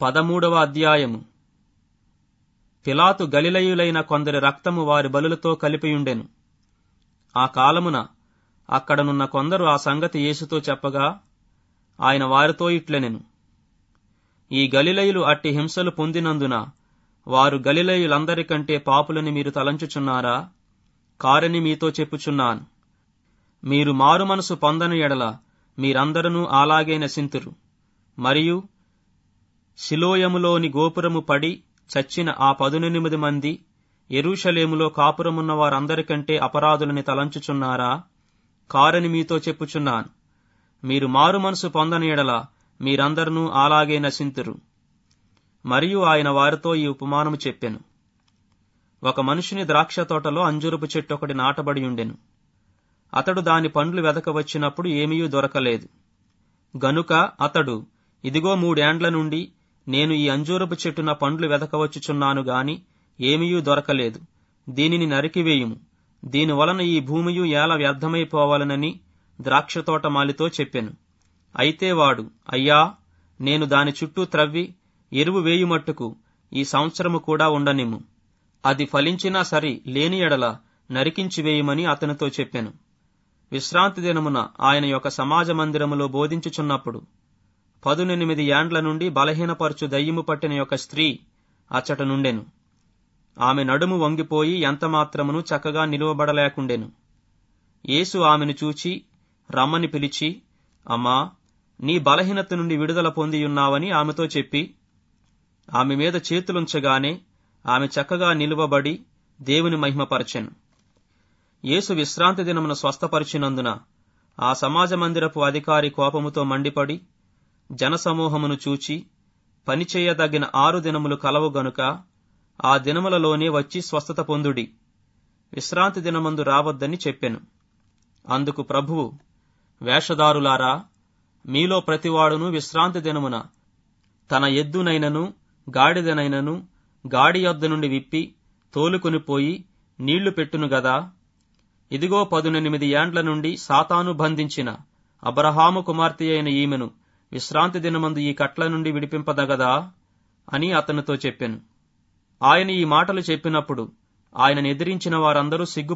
పదమూడవ అధ్యాయము. పిలాతు గలిలయులైన కొందరి రక్తము వారి బలులతో కలిపియుండెను. ఆ కాలమున అక్కడనున్న కొందరు ఆ సంగతి యేసుతో చెప్పగా ఆయన వారితో ఇట్లనెను. ఈ గలిలయులు అట్టి హింసలు పొందినందున వారు గలిలయులందరికంటే పాపులని మీరు తలంచుచున్నారా? కారని మీతో చెప్పుచున్నాను. మీరు మారు మనసు పొందని ఎడల మీరందరూ అలాగే నశింతురు. మరియు శిలోయములోని గోపురము పడి చచ్చిన ఆ పదునెనిమిది మంది ఎరుషలేములో కాపురమున్న వారందరికంటే అపరాధులని తలంచుచున్నారా? కారని మీతో చెప్పుచున్నాను. మీరు మారు మనసు పొందని మీరందరూ అలాగే నశింతురు. మరియు ఆయన వారితో ఈ ఉపమానము చెప్పెను. ఒక మనుషుని ద్రాక్ష తోటలో అంజురపు చెట్టు ఒకటి నాటబడి ఉండెను. అతడు దాని పండ్లు వెదక వచ్చినప్పుడు ఏమీ దొరకలేదు. గనుక అతడు ఇదిగో మూడేండ్ల నుండి నేను ఈ అంజూరపు చెట్టున పండ్లు వెదకవచ్చుచున్నాను గాని ఏమీయూ దొరకలేదు. దీనిని నరికివేయుము. దీని వలన ఈ భూమియు ఏల వ్యర్థమైపోవాలనని ద్రాక్షతోట మాలితో చెప్పెను. అయితే వాడు అయ్యా నేను దాని చుట్టూ త్రవ్వి ఎరువు వేయుమట్టుకు ఈ సంవత్సరము కూడా ఉండనిమ్ము. అది ఫలించినా సరి లేని ఎడల నరికించి వేయమని అతనితో చెప్పెను. విశ్రాంతి దినమున ఆయన యొక్క సమాజ మందిరములో బోధించుచున్నప్పుడు పదునెనిమిది యాండ్ల నుండి బలహీనపరచు దయ్యము పట్టిన యొక్క స్త్రీ అచ్చట నుండెను. ఆమె నడుము వంగిపోయి ఎంతమాత్రమును చక్కగా నిలువబడలేకుండెను. యేసు ఆమెను చూచి రమ్మని పిలిచి అమ్మా నీ బలహీనత నుండి విడుదల పొందియున్నావని ఆమెతో చెప్పి ఆమె మీద చేతులుంచగానే ఆమె చక్కగా నిలువబడి దేవుని మహిమపరచెను. యేసు విశ్రాంతి దినమున స్వస్థపరిచినందున ఆ సమాజ మందిరపు అధికారి కోపముతో మండిపడి జనసమూహమును చూచి పనిచేయదగిన ఆరు దినములు కలవు గనుక ఆ దినములలోనే వచ్చి స్వస్థత పొందుడి. విశ్రాంతి దినమందు రావద్దని చెప్పెను. అందుకు ప్రభువు వేషధారులారా మీలో ప్రతివాడును విశ్రాంతి దినమున తన ఎద్దునైనను గాడిదనైనను గాడి యొద్ద నుండి విప్పి తోలుకొని పోయి నీళ్ళు పెట్టును గదా? ఇదిగో పదునెనిమిది ఏండ్ల నుండి సాతాను బంధించిన అబ్రహాము కుమార్తె అయిన ఈమెను విశ్రాంతి దినమందు ఈ కట్ల నుండి విడిపింపదగదా? అని అతనితో చెప్పాను. ఆయన ఈ మాటలు చెప్పినప్పుడు ఆయన ఎదిరించిన వారందరూ సిగ్గు